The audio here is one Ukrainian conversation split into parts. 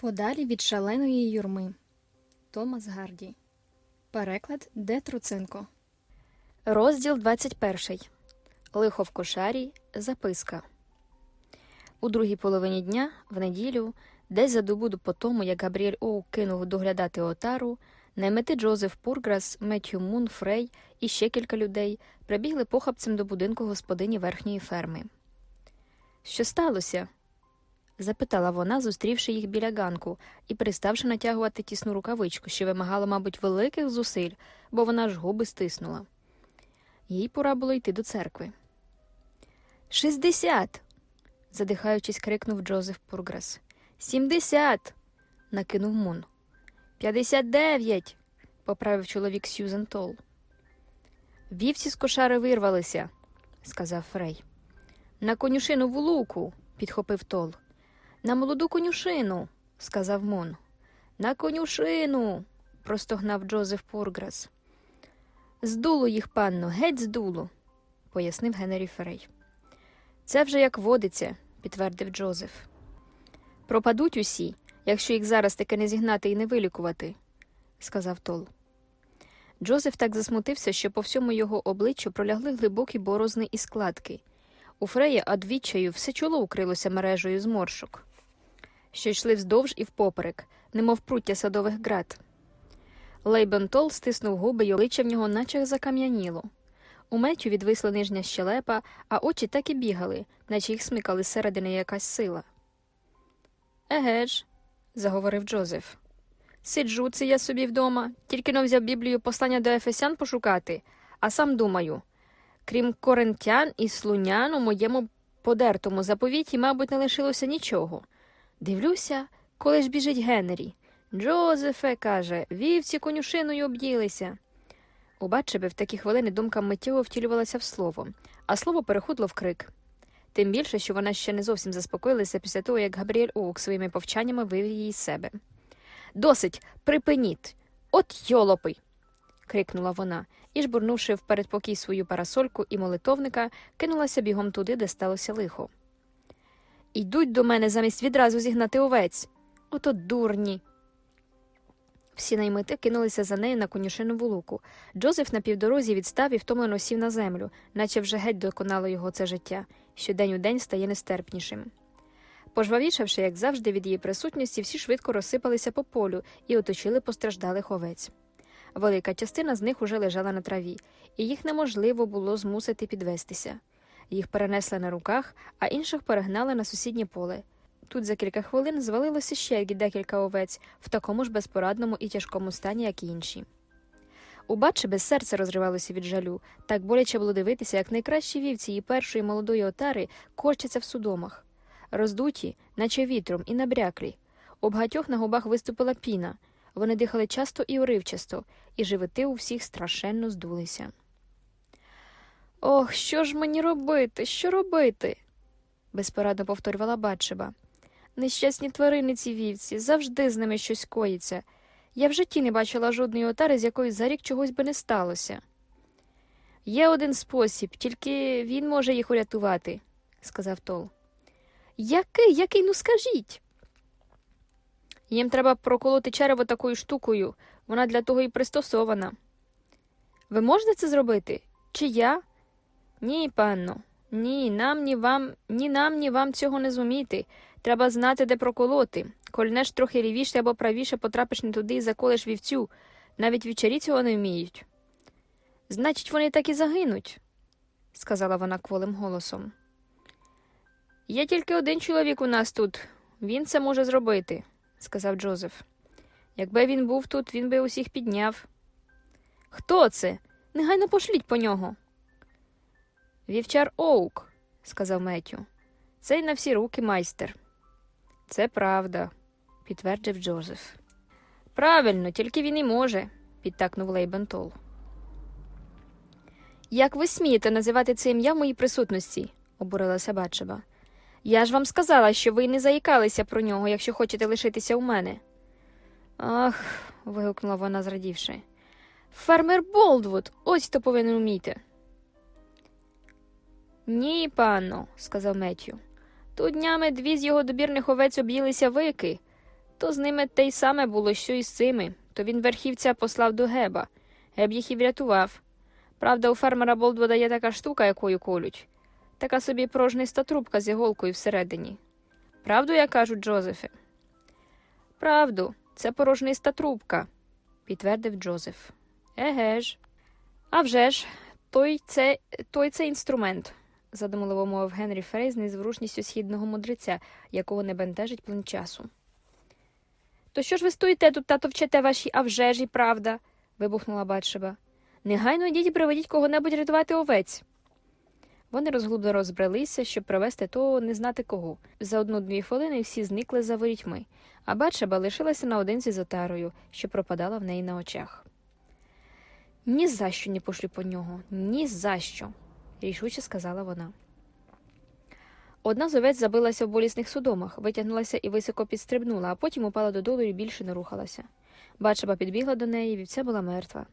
Подалі від шаленої юрми. Томас Гарді. Переклад Де Труценко. Розділ 21. Лихо в кошарі. Записка. У другій половині дня, в неділю, десь за добу по тому, як Габріель Оу кинув доглядати отару, наймети Джозеф Пурграс, Меттью Мун, Фрей і ще кілька людей прибігли похапцем до будинку господині верхньої ферми. Що сталося? Запитала вона, зустрівши їх біля ганку і переставши натягувати тісну рукавичку, що вимагала, мабуть, великих зусиль, бо вона ж губи стиснула. Їй пора було йти до церкви. Шістдесят. задихаючись, крикнув Джозеф Пурграс. Сімдесят. накинув Мун. П'ятдесят дев'ять. поправив чоловік Сьюзен Тол. Вівці з кошари вирвалися, сказав Фрей. На конюшину в луку, підхопив Тол. На молоду конюшину, сказав Мун. На конюшину. простогнав Джозеф Пурграс. Здуло їх, панно, геть здуло, пояснив Генері Ферей. Це вже як водиться, підтвердив Джозеф. Пропадуть усі, якщо їх зараз таки не зігнати і не вилікувати, сказав Тол. Джозеф так засмутився, що по всьому його обличчю пролягли глибокі борозни і складки. У Фрея од відчаю все чоло укрилося мережею зморшок, що йшли вздовж і впоперек, немов пруття садових ґрат. Лейбен Тол стиснув губи й обличчя в нього наче закам'яніло. У Меттю відвисла нижня щелепа, а очі так і бігали, наче їх смикали зсередини якась сила. Еге ж, заговорив Джозеф. Сиджу це я собі вдома, тільки но взяв Біблію послання до Ефесян пошукати, а сам думаю. Крім коринтян і слунян у моєму подертому заповіті, мабуть, не лишилося нічого. Дивлюся, коли ж біжить Генрі. Джозефе, каже, вівці конюшиною об'їлися. У Батчебе в такі хвилини думка миттєво втілювалася в слово, а слово переходило в крик. Тим більше, що вона ще не зовсім заспокоїлася після того, як Габріель Оук своїми повчаннями вивів її з себе. Досить, припиніть. От йолопи. крикнула вона, і, жбурнувши в передпокій свою парасольку і молитовника, кинулася бігом туди, де сталося лихо. Йдуть до мене замість відразу зігнати овець. Ото дурні. Всі наймити кинулися за нею на конюшинову луку. Джозеф на півдорозі відстав і втомлено сів на землю, наче вже геть доконало його це життя, що день у день стає нестерпнішим. Пожвавішавши, як завжди, від її присутності, всі швидко розсипалися по полю і оточили постраждалих овець. Велика частина з них уже лежала на траві, і їх неможливо було змусити підвестися. Їх перенесли на руках, а інших перегнали на сусіднє поле. Тут за кілька хвилин звалилося ще декілька овець в такому ж безпорадному і тяжкому стані, як і інші. У Батче без серця розривалося від жалю, так боляче було дивитися, як найкращі вівці її першої молодої отари корчаться в судомах, роздуті, наче вітром, і набряклі. У багатьох на губах виступила піна, вони дихали часто і уривчасто, і животи у всіх страшенно здулися. Ох, що ж мені робити? Що робити? безпорадно повторювала Батшеба. Нещасні тварини ці вівці, завжди з ними щось коїться. Я в житті не бачила жодної отари, з якої за рік чогось би не сталося. Є один спосіб, тільки він може їх урятувати, сказав Тол. Який, який, ну скажіть. Їм треба проколоти черево такою штукою, вона для того і пристосована. Ви можете це зробити? Чи я? Ні, панно. Ні, нам, ні вам, ні нам, ні вам цього не зуміти. Треба знати, де проколоти. Кольнеш трохи лівіше або правіше потрапиш не туди і заколеш вівцю. Навіть вівчарі цього не вміють. Значить, вони так і загинуть, сказала вона кволим голосом. Є тільки один чоловік у нас тут. Він це може зробити, сказав Джозеф. Якби він був тут, він би усіх підняв. Хто це? Негайно пошліть по нього. Вівчар Оук, сказав Меттю. Цей на всі руки майстер. Це правда, підтвердив Джозеф. Правильно, тільки він і може, підтакнув Лейбен Тол. Як ви смієте називати це ім'я в моїй присутності? обурилася Батшеба. Я ж вам сказала, що ви не заїкалися про нього, якщо хочете лишитися у мене. Ах. вигукнула вона, зрадівши. Фермер Болдвуд, ось хто повинен уміти. Ні, панно, сказав Меттю. Тут днями дві з його добірних овець об'їлися вики. То з ними те й саме було, що і з цими. То він верхівця послав до Геба. Геб їх і врятував. Правда, у фермера Болдвода є така штука, якою колють. Така собі прожниста трубка з іголкою всередині. Правду я кажу, Джозефе? Правду, це порожниста трубка, підтвердив Джозеф. Еге ж. А вже ж, той це, той це інструмент, задумливо мовив Генрі Фрей з незворушністю східного мудреця, якого не бентежить плин часу. То що ж ви стоїте тут та товчете ваші «а вже правда? вибухнула Батшеба. Негайно йдіть і приведіть кого-небудь рятувати овець. Вони розглубло розбралися, щоб привезти того не знати кого. За одну-дві хвилини всі зникли за ворітьми, а Батшеба лишилася наодинці з отарою, що пропадала в неї на очах. Ні за що не пошлю по нього, ні за що, рішуче сказала вона. Одна з овець забилася в болісних судомах, витягнулася і високо підстрибнула, а потім упала додолу і більше не рухалася. Бачаба підбігла до неї, вівця була мертва.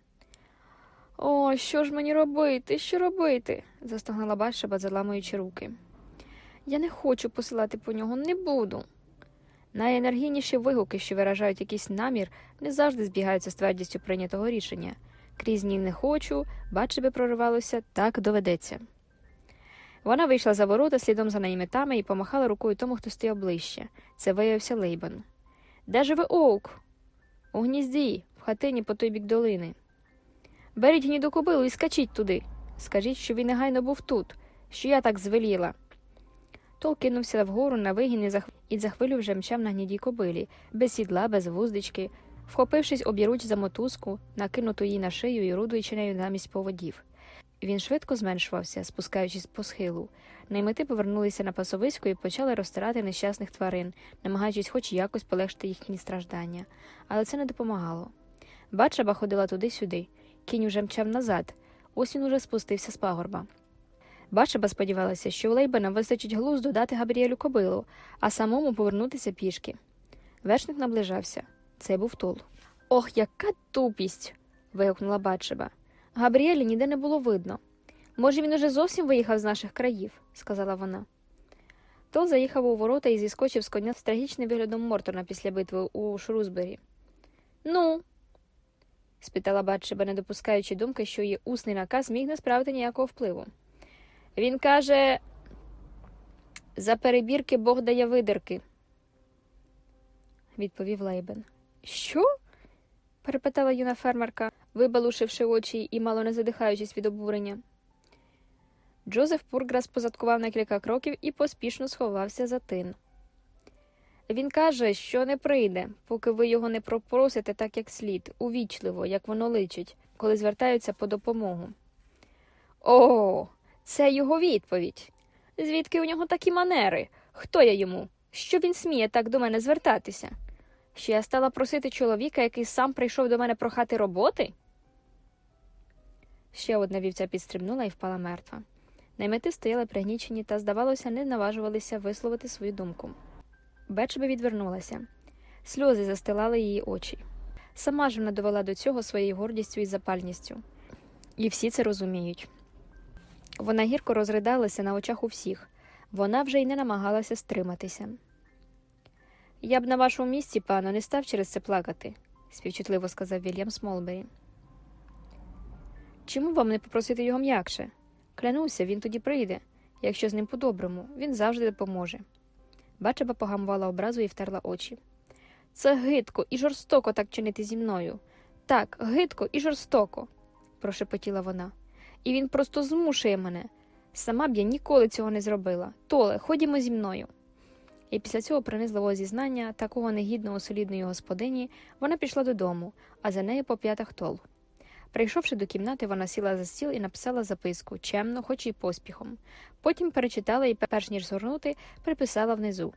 О, що ж мені робити? Що робити? застогнала Башаба, заламуючи руки. Я не хочу посилати по нього, не буду. Найенергійніші вигуки, що виражають якийсь намір, не завжди збігаються з твердістю прийнятого рішення. Крізь ні не хочу, бачиби проривалося, так доведеться. Вона вийшла за ворота слідом за наймитами і помахала рукою тому, хто стояв ближче. Це виявився Лейбан. Де живе Оук? У гнізді, в хатині по той бік долини. Беріть гніду кобилу і скачіть туди. Скажіть, що він негайно був тут, що я так звеліла. Тол кинувся вгору на вигін і за хвилю вже мчав на гнідій кобилі, без сідла, без вуздечки, вхопившись обіруч за мотузку, накинуту їй на шию і рудуючи нею намість поводів. Він швидко зменшувався, спускаючись по схилу. Наймити повернулися на пасовисько і почали розтирати нещасних тварин, намагаючись хоч якось полегшити їхні страждання, але це не допомагало. Бачаба ходила туди-сюди. Кінь уже мчав назад, ось він уже спустився з пагорба. Бачаба сподівалася, що у Лейбена вистачить глузду дати Габріелю кобилу, а самому повернутися пішки. Вершник наближався. Це був тул. Ох, яка тупість. вигукнула Батшеба. Габріелі ніде не було видно. Може, він уже зовсім виїхав з наших країв, сказала вона. Тол заїхав у ворота і зіскочив з коня з трагічним виглядом Мортона після битви у Шрузбері. Ну, спитала Батшеба, не допускаючи думки, що її усний наказ міг не справити ніякого впливу. Він каже, за перебірки Бог дає видирки, відповів Лейбен. Що? перепитала юна фермерка, вибалушивши очі і мало не задихаючись від обурення. Джозеф Пурграс позадкував на кілька кроків і поспішно сховався за тин. Він каже, що не прийде, поки ви його не пропросите так, як слід, увічливо, як воно личить, коли звертаються по допомогу. О, це його відповідь. Звідки у нього такі манери? Хто я йому? Що він сміє так до мене звертатися? Що я стала просити чоловіка, який сам прийшов до мене прохати роботи? Ще одна вівця підстрибнула і впала мертва. Наймети стояли пригнічені та, здавалося, не наважувалися висловити свою думку. Бечба відвернулася. Сльози застилали її очі. Сама ж вона довела до цього своєю гордістю і запальністю. І всі це розуміють. Вона гірко розридалася на очах у всіх. Вона вже й не намагалася стриматися. Я б на вашому місці, пану, не став через це плакати, співчутливо сказав Вільям Смолбері. Чому вам не попросити його м'якше? Клянуся, він тоді прийде. Якщо з ним по-доброму, він завжди допоможе. Бачаба погамувала образу і втерла очі. Це гидко і жорстоко так чинити зі мною. Так, гидко і жорстоко, прошепотіла вона. І він просто змушує мене. Сама б я ніколи цього не зробила. Толе, ходімо зі мною. І після цього принизливого зізнання, такого негідного солідної господині, вона пішла додому, а за нею по п'ятах тол. Прийшовши до кімнати, вона сіла за стіл і написала записку чемно, хоч і поспіхом. Потім перечитала і, перш ніж згорнути, приписала внизу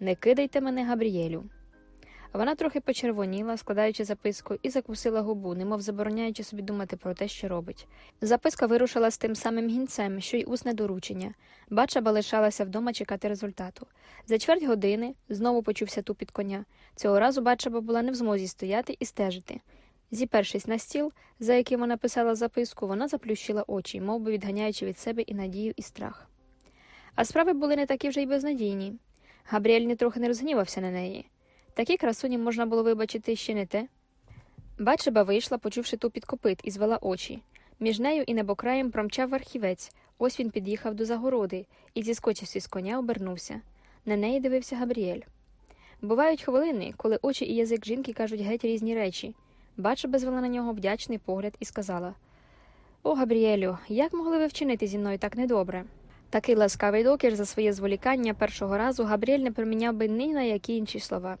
Не кидайте мене, Габріелю. Вона трохи почервоніла, складаючи записку, і закусила губу, немов забороняючи собі думати про те, що робить. Записка вирушила з тим самим гінцем, що й усне доручення. Бачаба лишалася вдома чекати результату. За чверть години знову почувся тупіт коня. Цього разу бачаба була не в змозі стояти і стежити. Зіпершись на стіл, за яким вона писала записку, вона заплющила очі, мов би відганяючи від себе і надію, і страх. А справи були не такі вже й безнадійні. Габріель ні трохи не розгнівався на неї. Такій красуні можна було вибачити ще не те. Бачиба вийшла, почувши тупіт копит, і звела очі. Між нею і небокраєм промчав верхівець. Ось він під'їхав до загороди і, зіскочивши з коня, обернувся. На неї дивився Габріель. Бувають хвилини, коли очі і язик жінки кажуть геть різні речі. Бачиба звела на нього вдячний погляд і сказала О, Габріелю, як могли ви вчинити зі мною так недобре? Такий ласкавий докір за своє зволікання першого разу Габріель не приміняв би ні на які інші слова,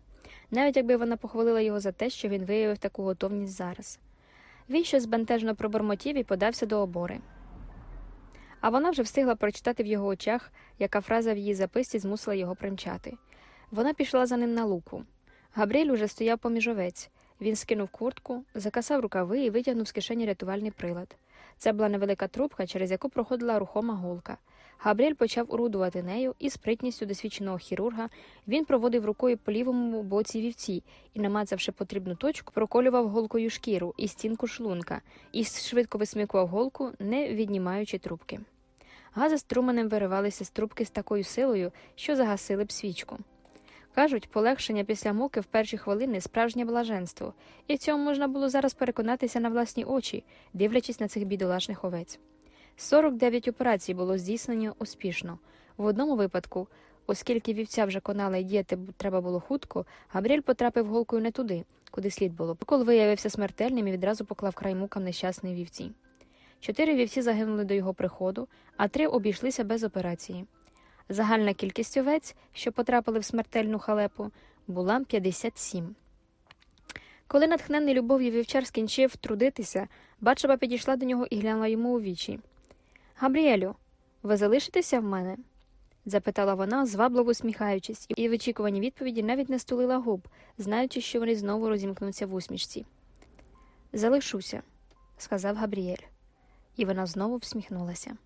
навіть якби вона похвалила його за те, що він виявив таку готовність зараз. Він щось збентежно пробормотів і подався до обори. А вона вже встигла прочитати в його очах, яка фраза в її записці змусила його примчати. Вона пішла за ним на луку. Габріель уже стояв поміж овець. Він скинув куртку, закасав рукави і витягнув з кишені рятувальний прилад. Це була невелика трубка, через яку проходила рухома голка. Габріель почав орудувати нею, і спритністю досвідченого хірурга він проводив рукою по лівому боці вівці і, намацавши потрібну точку, проколював голкою шкіру і стінку шлунка, і швидко висмикував голку, не віднімаючи трубки. Гази струменем виривалися з трубки з такою силою, що загасили б свічку. Кажуть, полегшення після муки в перші хвилини справжнє блаженство, і цьому можна було зараз переконатися на власні очі, дивлячись на цих бідолашних овець. 49 операцій було здійснено успішно. В одному випадку, оскільки вівця вже конала і діяти треба було хутко, Габріель потрапив голкою не туди, куди слід було. Прокол виявився смертельним і відразу поклав край мукам нещасної вівці. Чотири вівці загинули до його приходу, а три обійшлися без операції. Загальна кількість овець, що потрапили в смертельну халепу, була 57. Коли натхнений любов'ю вівчар скінчив трудитися, Бачаба підійшла до нього і глянула йому у вічі. Габріелю, ви залишитеся в мене? запитала вона, звабливо усміхаючись, і в очікуванні відповіді навіть не стулила губ, знаючи, що вони знову розімкнуться в усмішці. Залишуся, сказав Габріель, і вона знову всміхнулася.